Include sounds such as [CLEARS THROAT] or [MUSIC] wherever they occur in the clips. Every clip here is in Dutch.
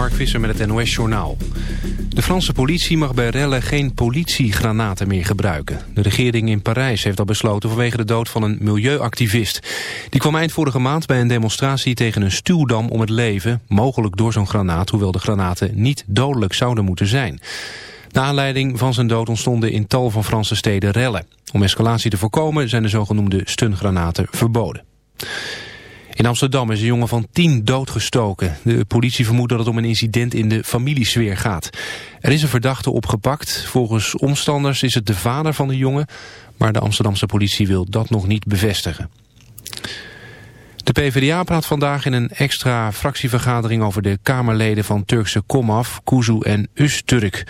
Mark Visser met het NOS-journaal. De Franse politie mag bij rellen geen politiegranaten meer gebruiken. De regering in Parijs heeft al besloten vanwege de dood van een milieuactivist. Die kwam eind vorige maand bij een demonstratie tegen een stuwdam om het leven... mogelijk door zo'n granaat, hoewel de granaten niet dodelijk zouden moeten zijn. Na aanleiding van zijn dood ontstonden in tal van Franse steden rellen. Om escalatie te voorkomen zijn de zogenoemde stungranaten verboden. In Amsterdam is een jongen van tien doodgestoken. De politie vermoedt dat het om een incident in de familiesfeer gaat. Er is een verdachte opgepakt. Volgens omstanders is het de vader van de jongen... maar de Amsterdamse politie wil dat nog niet bevestigen. De PvdA praat vandaag in een extra fractievergadering over de Kamerleden van Turkse Komaf, Kuzu en Usturk.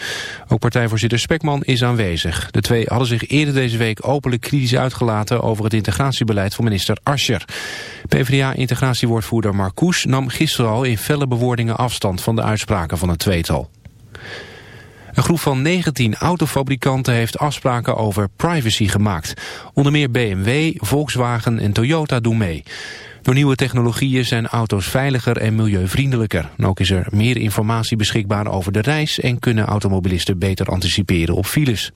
Ook partijvoorzitter Spekman is aanwezig. De twee hadden zich eerder deze week openlijk kritisch uitgelaten over het integratiebeleid van minister Ascher. PvdA-integratiewoordvoerder Marcouch nam gisteren al in felle bewoordingen afstand van de uitspraken van het tweetal. Een groep van 19 autofabrikanten heeft afspraken over privacy gemaakt. Onder meer BMW, Volkswagen en Toyota doen mee. Door nieuwe technologieën zijn auto's veiliger en milieuvriendelijker. En ook is er meer informatie beschikbaar over de reis... en kunnen automobilisten beter anticiperen op files.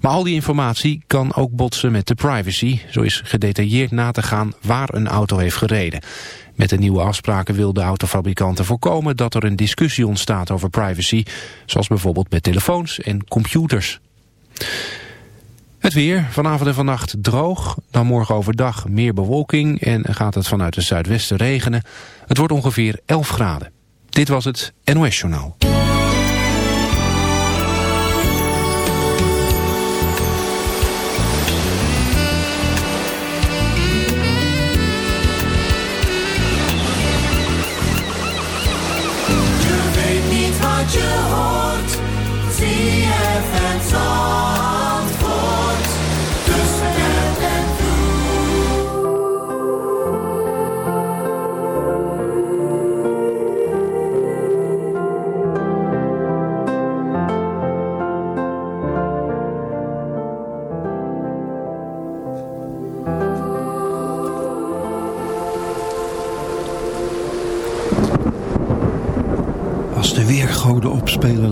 Maar al die informatie kan ook botsen met de privacy. Zo is gedetailleerd na te gaan waar een auto heeft gereden. Met de nieuwe afspraken wil de autofabrikanten voorkomen dat er een discussie ontstaat over privacy, zoals bijvoorbeeld met telefoons en computers. Het weer, vanavond en vannacht droog, dan morgen overdag meer bewolking en gaat het vanuit het zuidwesten regenen. Het wordt ongeveer 11 graden. Dit was het NOS Journaal.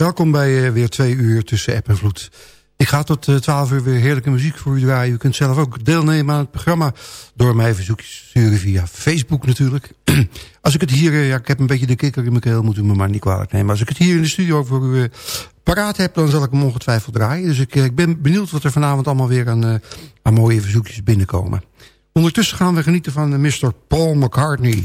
Welkom bij uh, weer twee uur tussen app en vloed. Ik ga tot uh, 12 uur weer heerlijke muziek voor u draaien. U kunt zelf ook deelnemen aan het programma... door mij verzoekjes sturen via Facebook natuurlijk. [CLEARS THROAT] als ik het hier... ja, ik heb een beetje de kikker in mijn keel, moet u me maar niet kwalijk nemen. Als ik het hier in de studio voor u paraat heb... dan zal ik hem ongetwijfeld draaien. Dus ik, ik ben benieuwd wat er vanavond allemaal weer aan, aan mooie verzoekjes binnenkomen. Ondertussen gaan we genieten van Mr. Paul McCartney...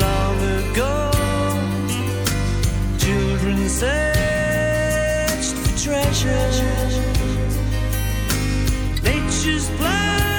searched for treasure. Nature's plan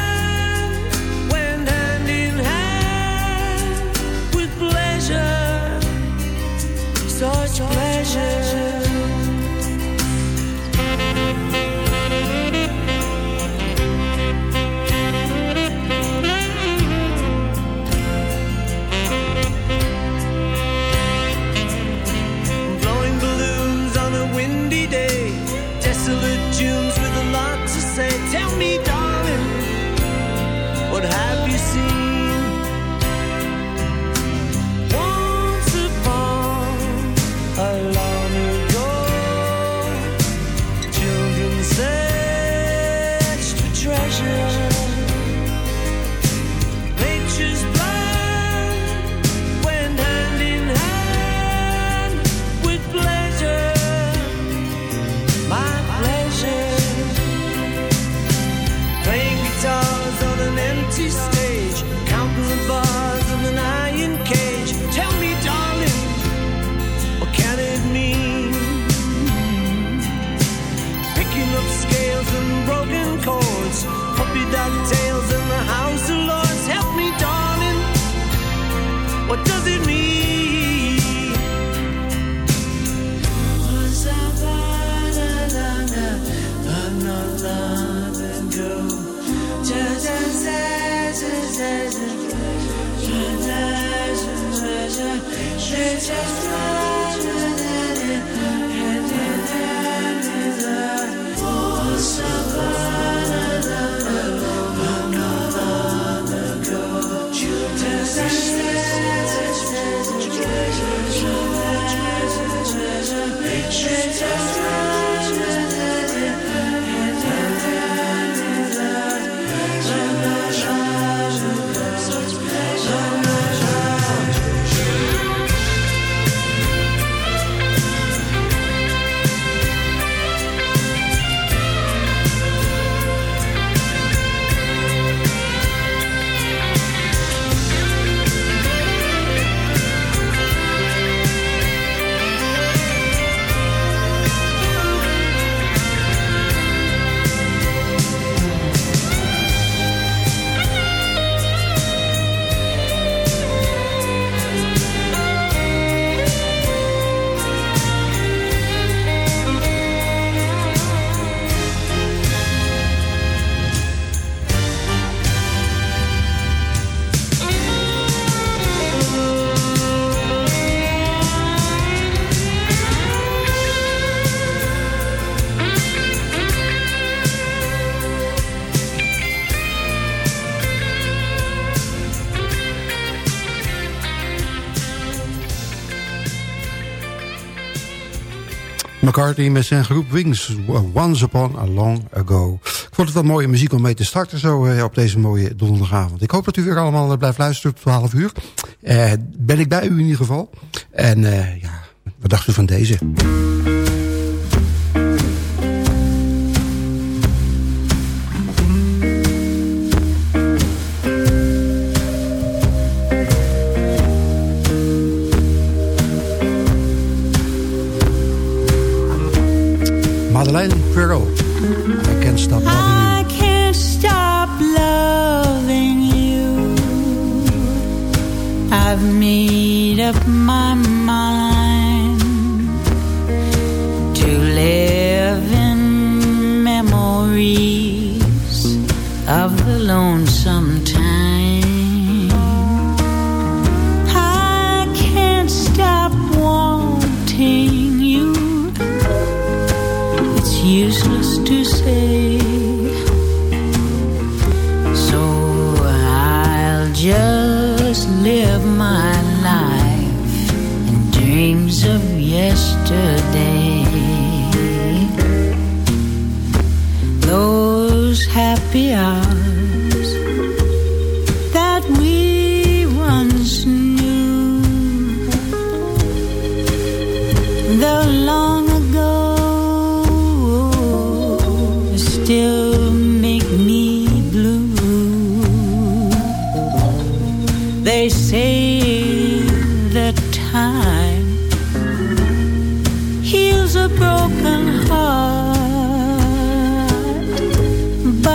McCartney met zijn groep Wings, Once Upon a Long Ago. Ik vond het wel mooie muziek om mee te starten zo uh, op deze mooie donderdagavond. Ik hoop dat u weer allemaal uh, blijft luisteren tot 12 uur. Uh, ben ik bij u in ieder geval. En ja, wat dacht u van deze?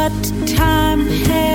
what time has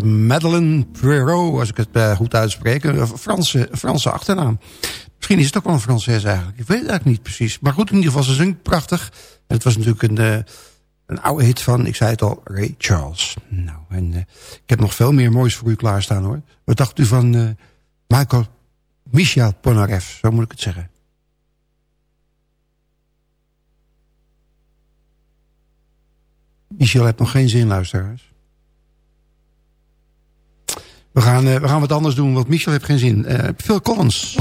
Madeleine Perrault, als ik het uh, goed uitspreek. Een Franse, Franse achternaam. Misschien is het ook wel een Franses eigenlijk. Ik weet het eigenlijk niet precies. Maar goed, in ieder geval, ze zingt prachtig. Het was natuurlijk een, uh, een oude hit van, ik zei het al, Ray Charles. Nou, en uh, ik heb nog veel meer moois voor u klaarstaan hoor. Wat dacht u van Michael Michel Polnareff, zo moet ik het zeggen. Michel heeft nog geen zin, luisteraars. We gaan, uh, we gaan wat anders doen, want Michel heeft geen zin. Uh, Phil Collins.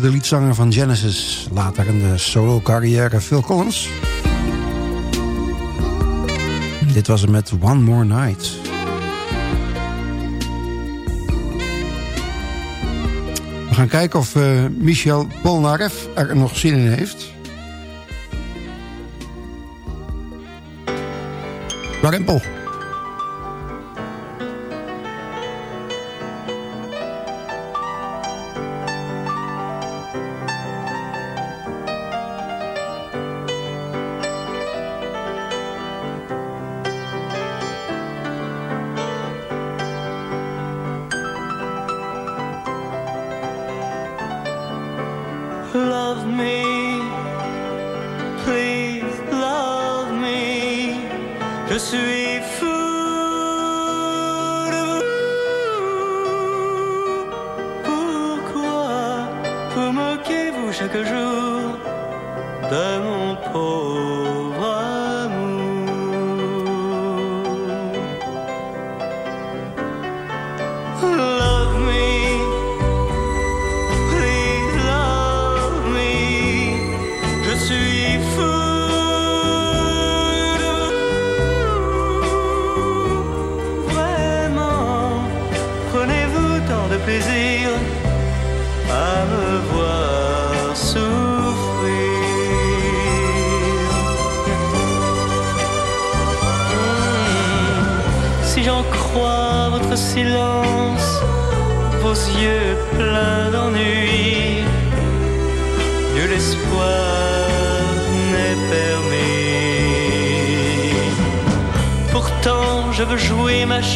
De liedzanger van Genesis. Later in de solo carrière Phil Collins. Dit was hem met One More Night. We gaan kijken of uh, Michel Polnareff er nog zin in heeft. Warempel.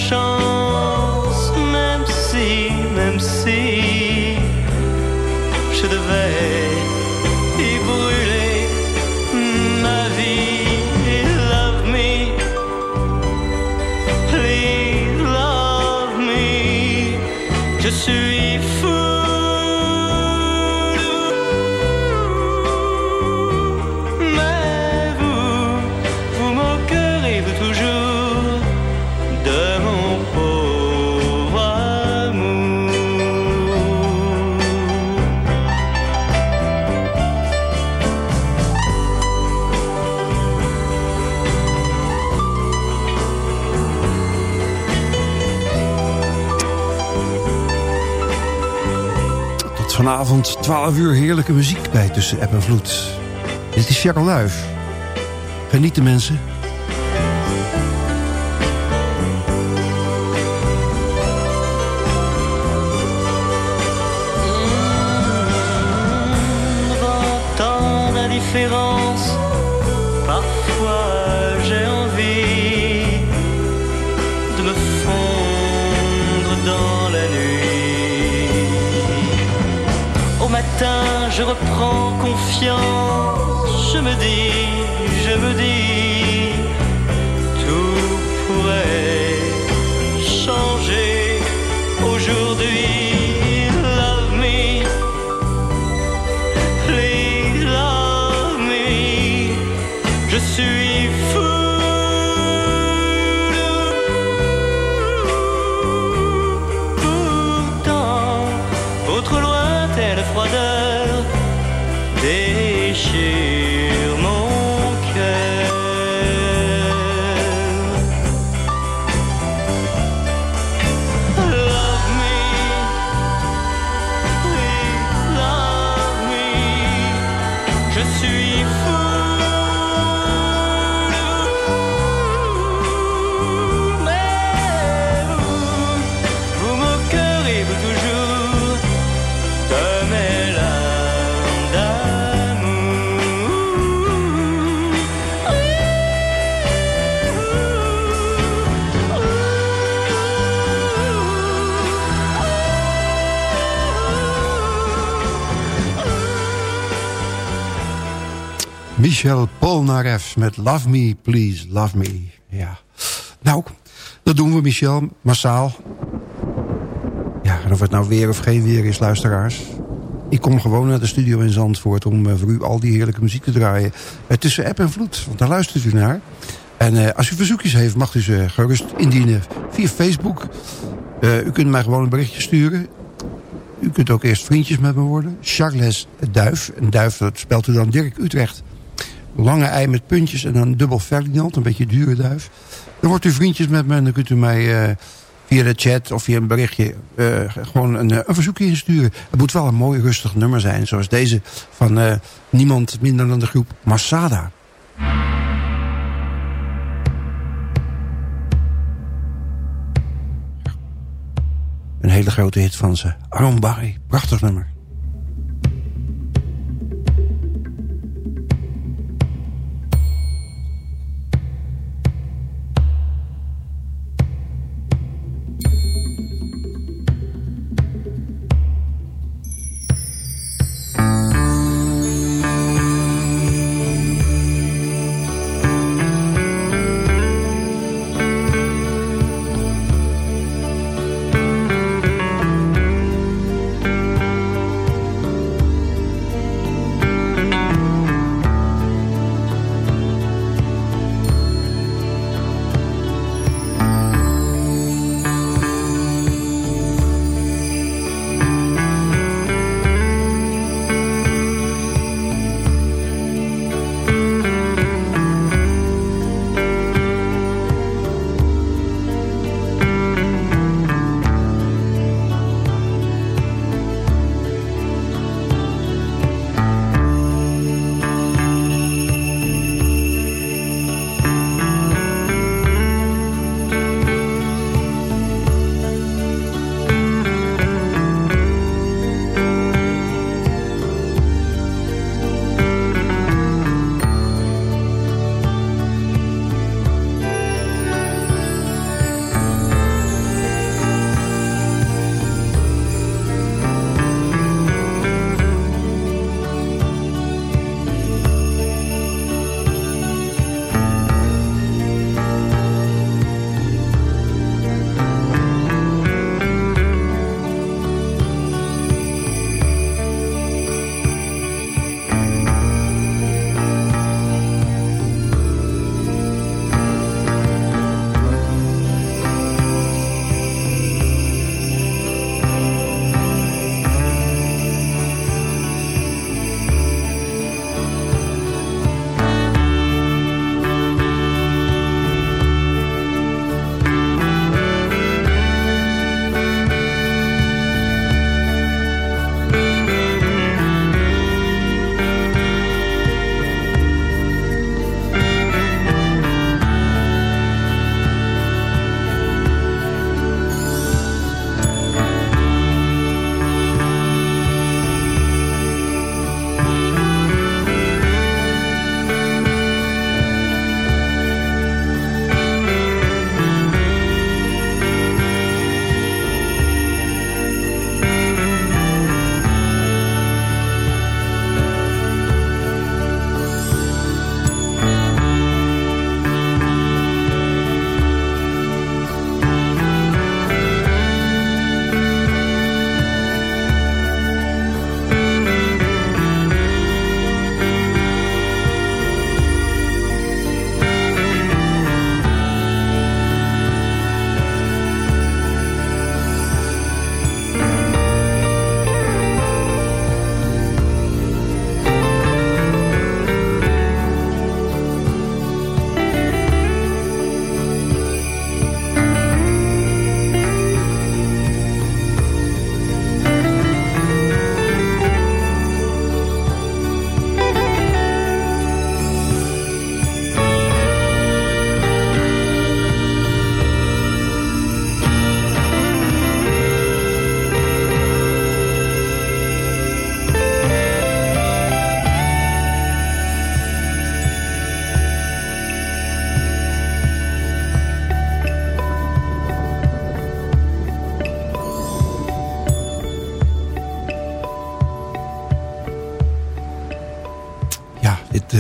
chance, même si, même si je devais. Vanavond 12 uur heerlijke muziek bij Tussen App en Vloed. Dit is Jacques Luif. Genieten mensen. she Michel Polnareff met Love Me, Please Love Me. Ja. Nou, dat doen we Michel, massaal. Ja, en of het nou weer of geen weer is, luisteraars. Ik kom gewoon naar de studio in Zandvoort om uh, voor u al die heerlijke muziek te draaien. Uh, tussen app en vloed, want daar luistert u naar. En uh, als u verzoekjes heeft, mag u ze gerust indienen via Facebook. u kunt mij gewoon een berichtje sturen. u kunt ook eerst vriendjes met me worden. Charles Duif. Een duif, dat spelt u dan Dirk Utrecht. Lange ei met puntjes en dan dubbel Ferdinand. Een beetje dure duif. Dan wordt u vriendjes met me en dan kunt u mij... Uh, via de chat of via een berichtje uh, gewoon een, een, verzoekje insturen. Het moet wel een mooi rustig nummer zijn. Zoals deze van niemand minder dan de groep Masada. Een hele grote hit van ze. Aron Barry, prachtig nummer.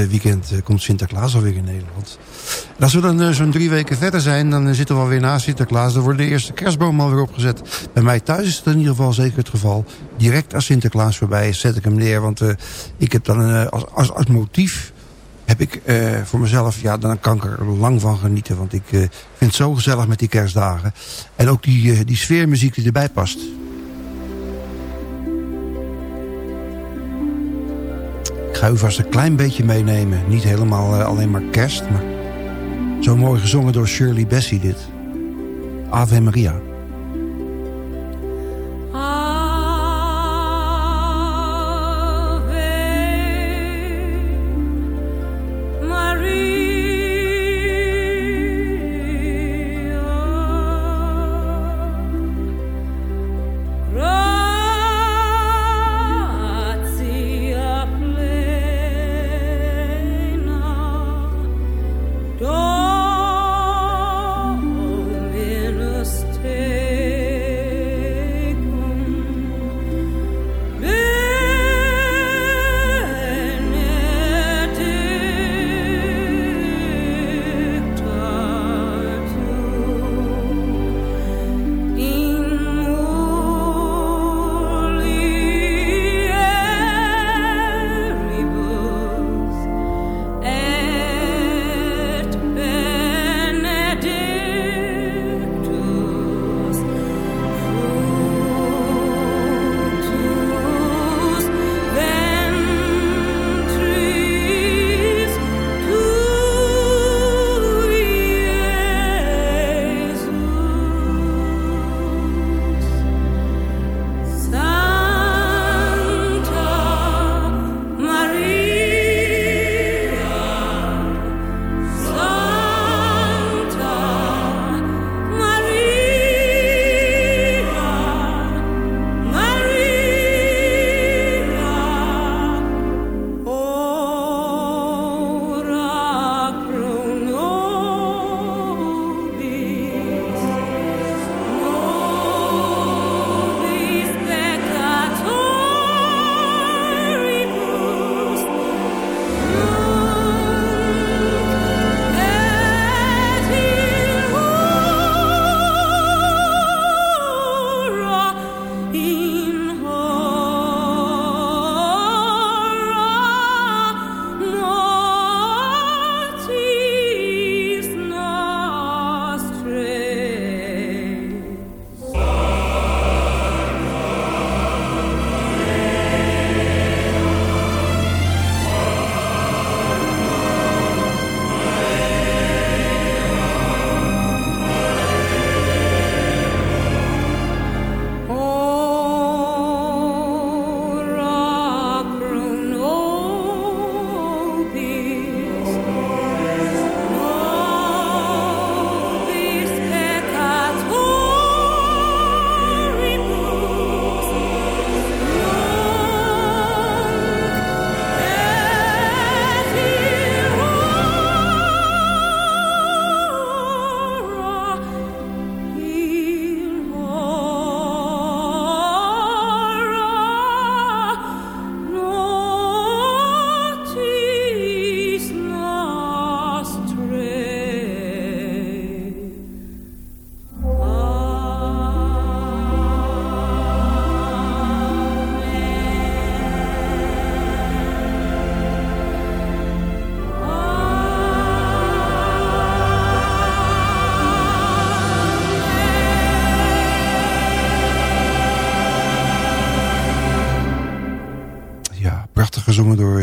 Weekend eh, komt Sinterklaas alweer in Nederland. Als we dan eh, zo'n drie weken verder zijn, dan zitten we alweer na Sinterklaas. Dan wordt de eerste kerstboom alweer opgezet. Bij mij thuis is het in ieder geval zeker het geval. Direct als Sinterklaas voorbij zet ik hem neer. Want ik heb dan als, als, als motief heb ik voor mezelf, ja, dan kan ik er lang van genieten. Want ik vind het zo gezellig met die kerstdagen. En ook die, die sfeermuziek die erbij past. Ga u vast een klein beetje meenemen. Niet helemaal uh, alleen maar kerst, maar zo mooi gezongen door Shirley Bassey dit. Ave Maria.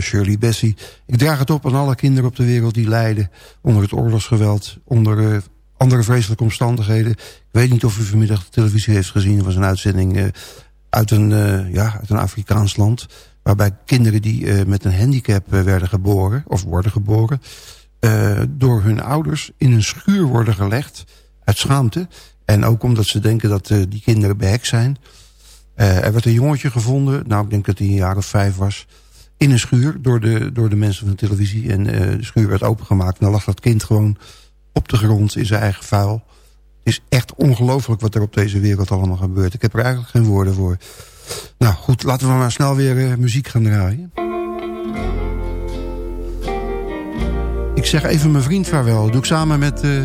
Shirley Bessie. Ik draag het op aan alle kinderen op de wereld die lijden... onder het oorlogsgeweld, onder uh, andere vreselijke omstandigheden. Ik weet niet of u vanmiddag de televisie heeft gezien. Er was een uitzending uh, uit, een, uh, ja, uit een Afrikaans land... waarbij kinderen die met een handicap werden geboren... of worden geboren... door hun ouders in een schuur worden gelegd... uit schaamte. En ook omdat ze denken dat die kinderen behek zijn... er werd een jongetje gevonden, nou ik denk dat hij een jaar of vijf was in een schuur door de, door de mensen van de televisie. En uh, de schuur werd opengemaakt. En dan lag dat kind gewoon op de grond in zijn eigen vuil. Het is echt ongelooflijk wat er op deze wereld allemaal gebeurt. Ik heb er eigenlijk geen woorden voor. Nou goed, laten we maar snel weer uh, muziek gaan draaien. Ik zeg even mijn vriend vaarwel. Dat doe ik samen met uh,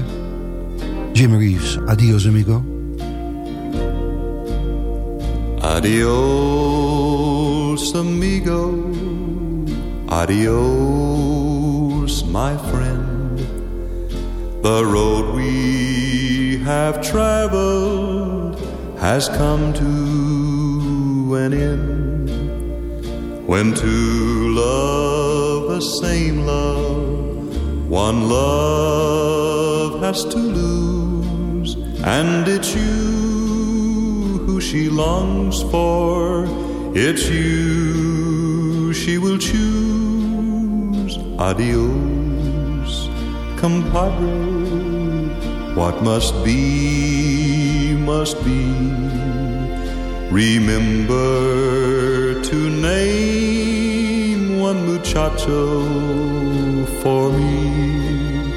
Jim Reeves. Adios amigo. Adios amigo. Adios, my friend. The road we have traveled has come to an end. When two love the same love, one love has to lose, and it's you who she longs for, it's you she will choose. Adios, compadre, what must be, must be. Remember to name one muchacho for me.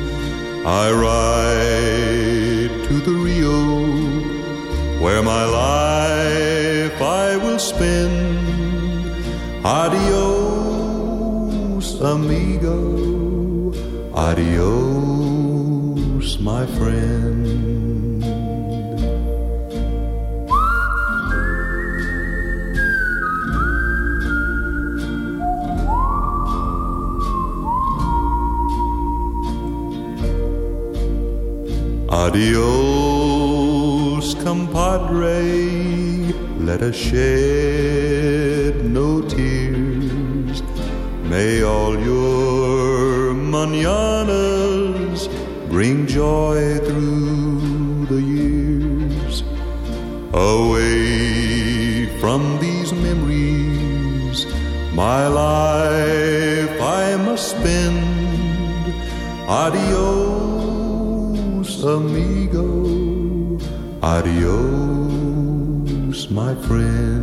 I ride to the Rio where my life I will spend. Adios, amigo. Adios, my friend. Adios, compadre, let us shed no tears. May all your mananas bring joy through the years. Away from these memories, my life I must spend. Adios amigo. Adios, my friend.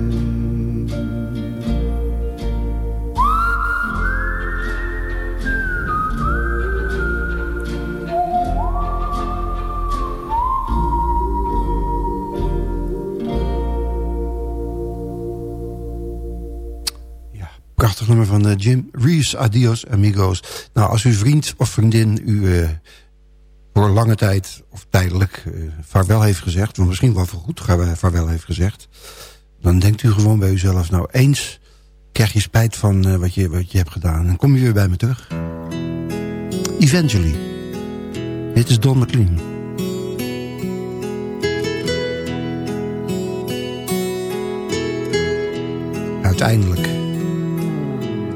Prachtig nummer van uh, Jim Reeves, Adios Amigos. Nou, als uw vriend of vriendin u uh, voor lange tijd of tijdelijk uh, vaarwel heeft gezegd... of misschien wel voor goed vaarwel heeft gezegd... dan denkt u gewoon bij uzelf... nou, eens krijg je spijt van wat, je, wat je hebt gedaan... en kom je weer bij me terug. Eventually. Dit is Don McLean. Uiteindelijk.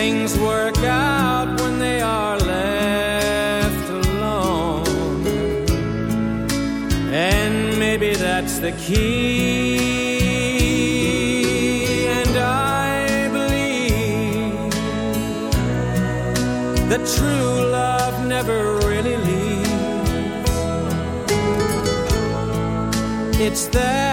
things work out when they are left alone. And maybe that's the key. And I believe that true love never really leaves. It's there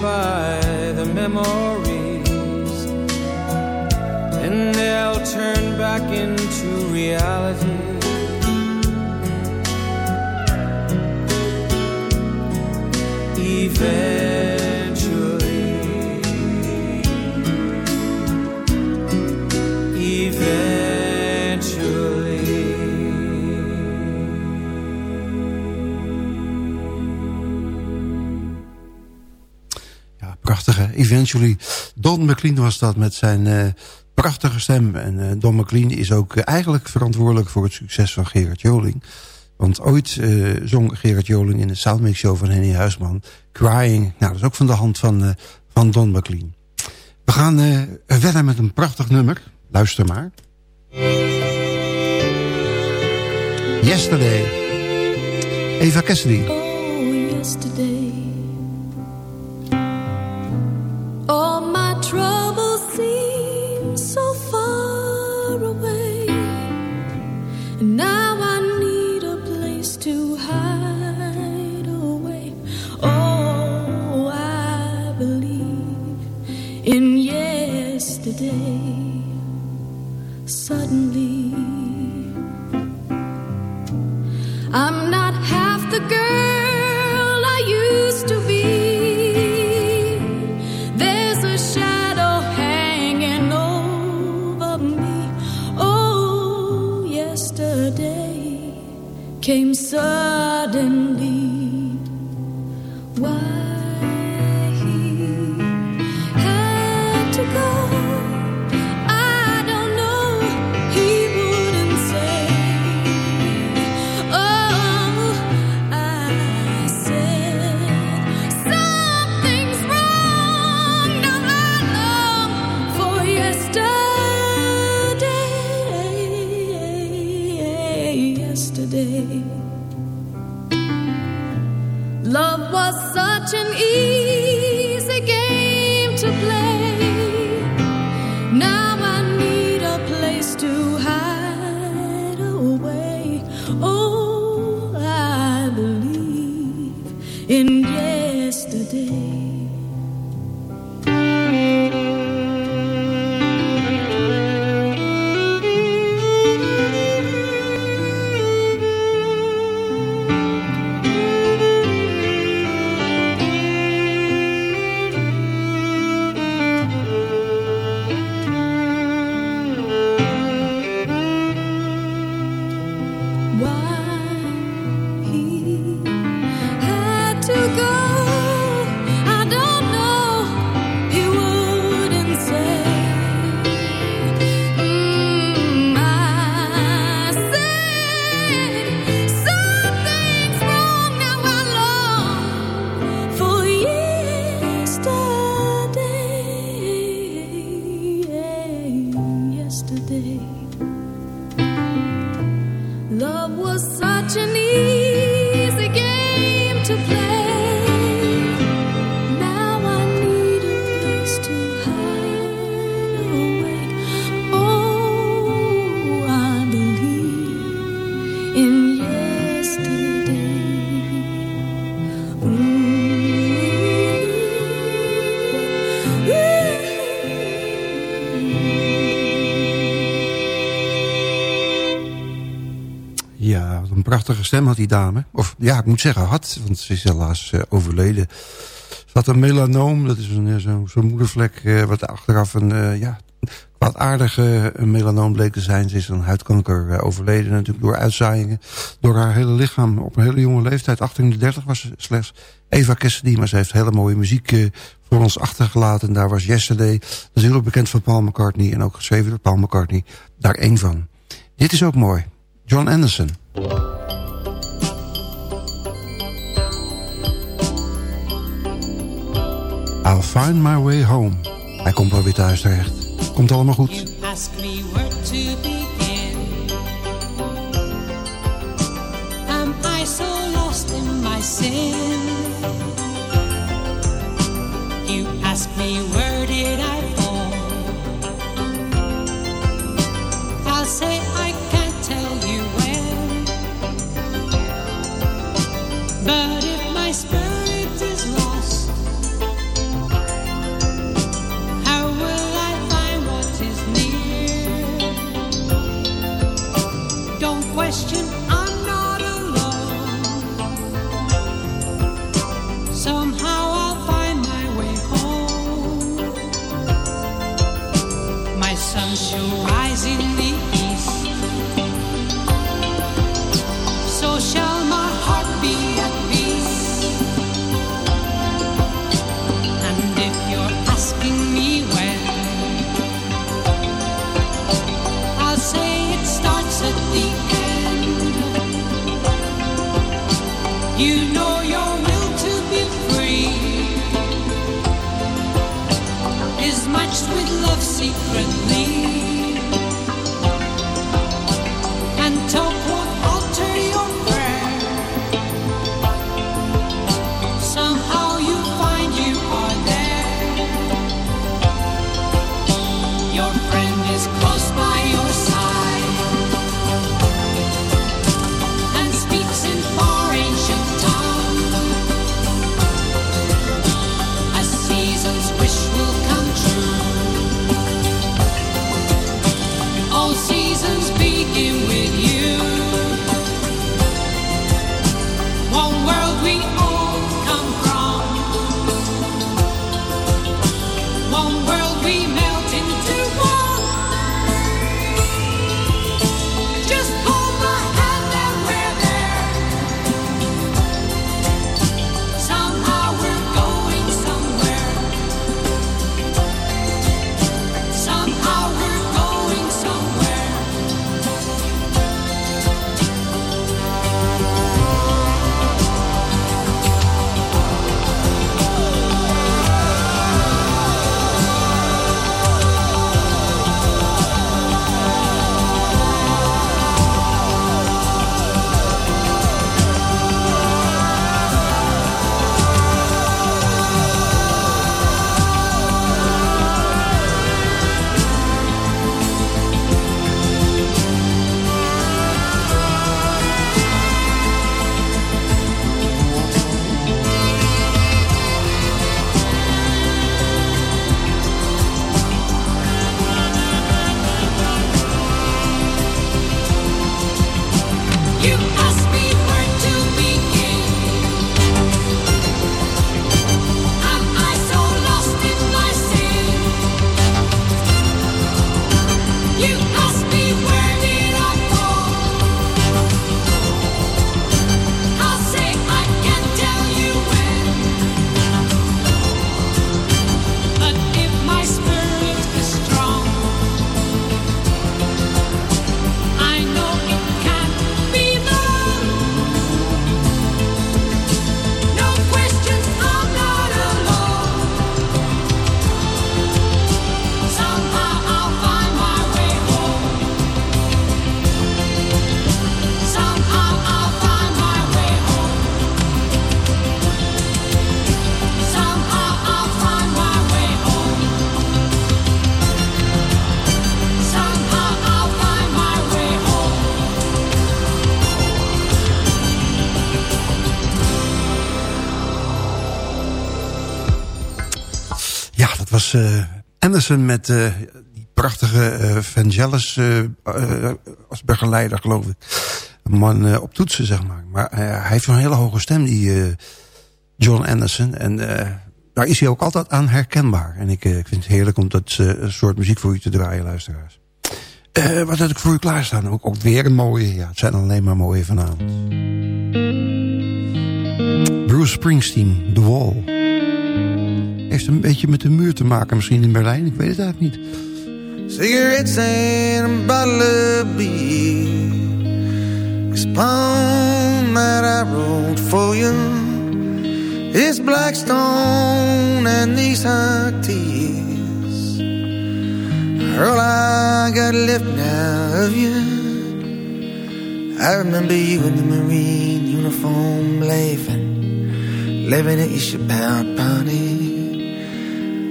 by the memories. And they'll turn back into reality. Eventually Eventually. Don McLean was dat met zijn uh, prachtige stem. En uh, Don McLean is ook uh, eigenlijk verantwoordelijk voor het succes van Gerard Joling. Want ooit zong Gerard Joling in de Soundmix Show van Henny Huisman... Crying, nou dat is ook van de hand van, van Don McLean. We gaan verder met een prachtig nummer. Luister maar. Yesterday. Eva Cassidy. Oh, yesterday. Stem had die dame. Of ja, ik moet zeggen had, want ze is helaas uh, overleden. Ze had een melanoom, dat is een zo'n zo moedervlek... Uh, wat achteraf een ja, kwaadaardige melanoom bleek te zijn. Ze is een huidkanker overleden natuurlijk door uitzaaiingen. Door haar hele lichaam op een hele jonge leeftijd. 38 was ze slechts Eva Cassidy. Maar ze heeft hele mooie muziek voor ons achtergelaten. En daar was Yesterday, dat is heel bekend van Paul McCartney. En ook geschreven door Paul McCartney. Daar één van. Dit is ook mooi. John Anderson. I'll find my way home. Hij komt wel weer thuis terecht. Komt allemaal goed. You ask me where uh, Anderson met uh, die prachtige uh, Vangelis als begeleider, geloof ik. Een man op toetsen, zeg maar. Maar hij heeft een hele hoge stem, die John Anderson. En daar is hij ook altijd aan herkenbaar. En ik, ik vind het heerlijk om dat soort muziek voor u te draaien, luisteraars. wat heb ik voor u klaarstaan? Ook, ook weer een mooie. Ja, het zijn alleen maar mooie vanavond. Bruce Springsteen, The Wall. Heeft een beetje met de muur te maken misschien in Berlijn. Ik weet het eigenlijk niet. Cigarettes and a bottle of beer This poem that I wrote for you. This Blackstone and these hot tears. All I got left now of you. I remember you in the Marine uniform laughing Living at your ship party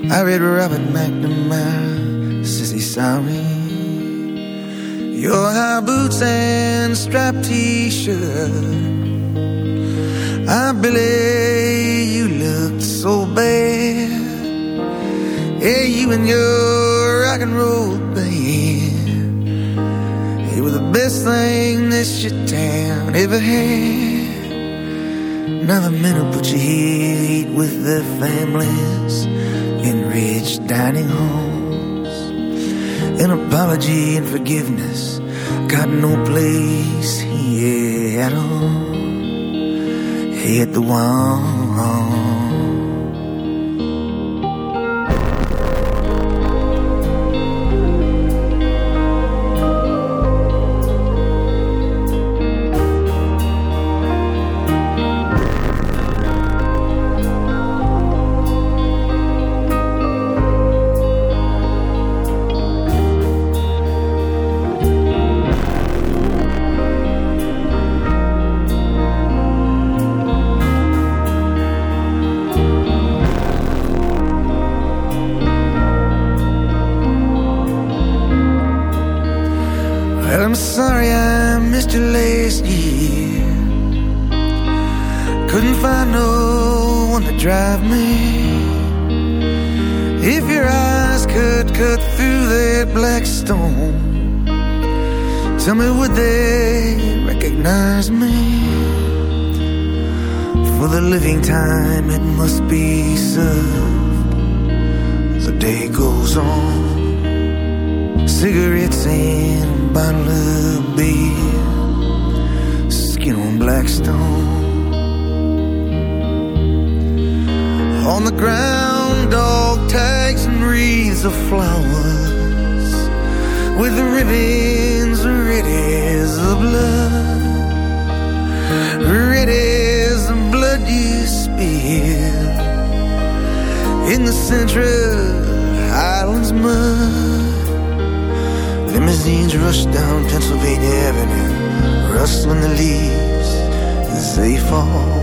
I read Robert McNamara, says he's Sorry. Your high boots and striped t-shirt. I believe you looked so bad. Yeah, you and your rock and roll band. You were the best thing this town ever had. Now the men put you here, with their families in rich dining halls. An apology and forgiveness got no place here at all. Hit the wall. Missed last year. Couldn't find no one to drive me. If your eyes could cut through that black stone, tell me would they recognize me? For the living time it must be served. The day goes on. Cigarettes and a bottle of beer, on black stone. On the ground, dog tags and wreaths of flowers with the ribbons red as the blood, red as the blood you spill in the Central Highlands mud. Limousines rush down Pennsylvania Avenue, rustling the leaves as they fall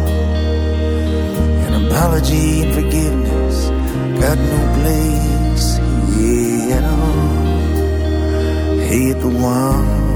An apology and forgiveness got no place here at all. Hate the one.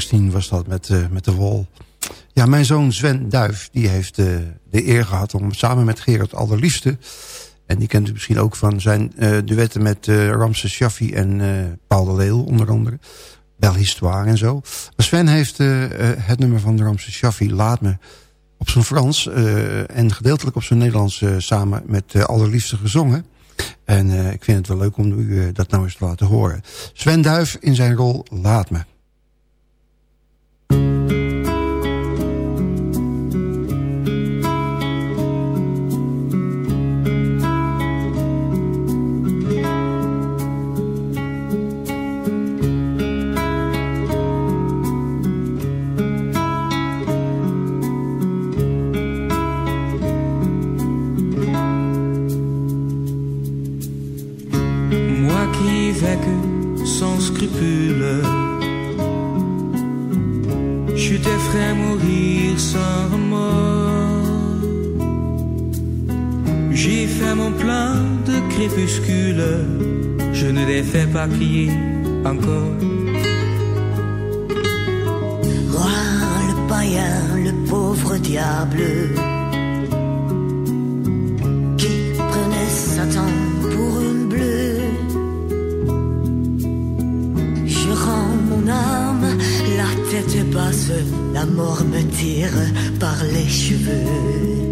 Springsteen was dat met, uh, met de wol. Ja, mijn zoon Sven Duif die heeft uh, de eer gehad om samen met Gerard Allerliefste... en die kent u misschien ook van zijn uh, duetten met Ramses Shaffi en Paul de Leeuw onder andere... Bel Histoire en zo. Maar Sven heeft het nummer van Ramses Shaffi Laat Me op zijn Frans... en gedeeltelijk op zijn Nederlands samen met Allerliefste gezongen... En ik vind het wel leuk om u dat nou eens te laten horen. Sven Duif in zijn rol Laat Me. sans scrupule. Je te ferai mourir sans remords. J'ai fait mon plein de crépuscule, je ne les fais pas crier encore. Roi, le païen, le pauvre diable la mort me tire par les cheveux.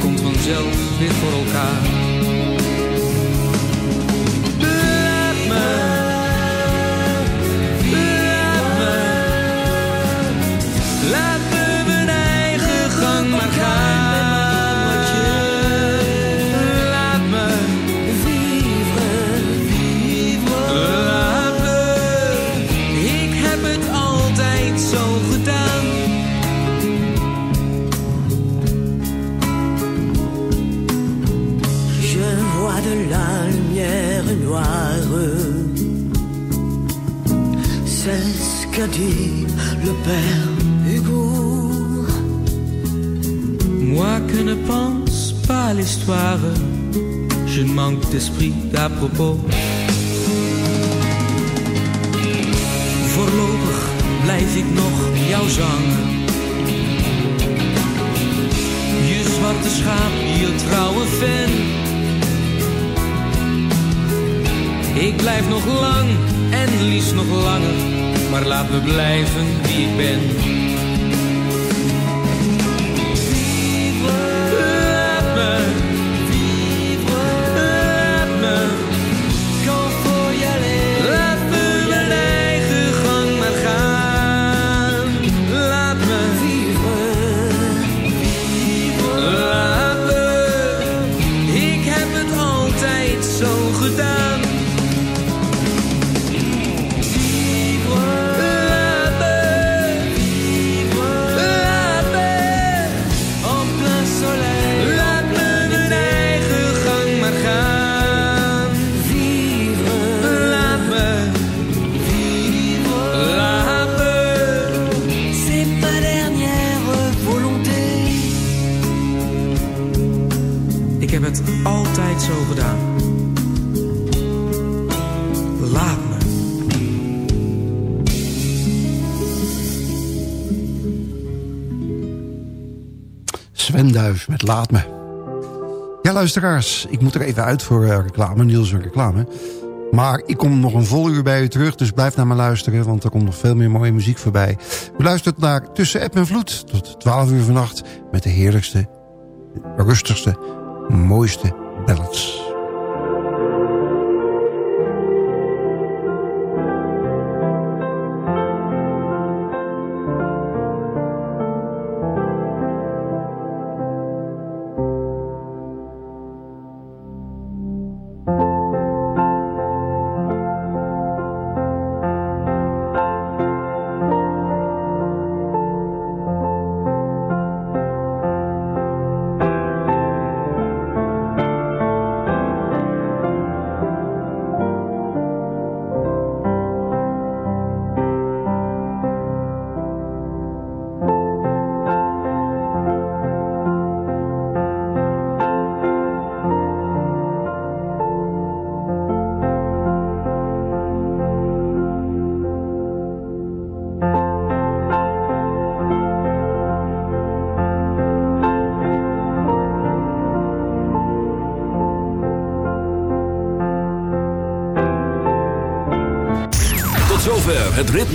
Komt vanzelf weer voor elkaar. D'esprit à propos. Voorlopig blijf ik nog jou zangen. Je zwarte schaap, je trouwe fan. Ik blijf nog lang en liefst nog langer, maar laat me blijven wie ik ben. Ik heb het altijd zo gedaan. Laat me. Sven met Laat Me. Ja, luisteraars, ik moet er even uit voor eh, reclame, Niels en reclame. Maar ik kom nog een vol uur bij u terug, dus blijf naar me luisteren... want er komt nog veel meer mooie muziek voorbij. U luistert naar Tussen App en Vloed tot 12 uur vannacht... met de heerlijkste, rustigste, mooiste ballads.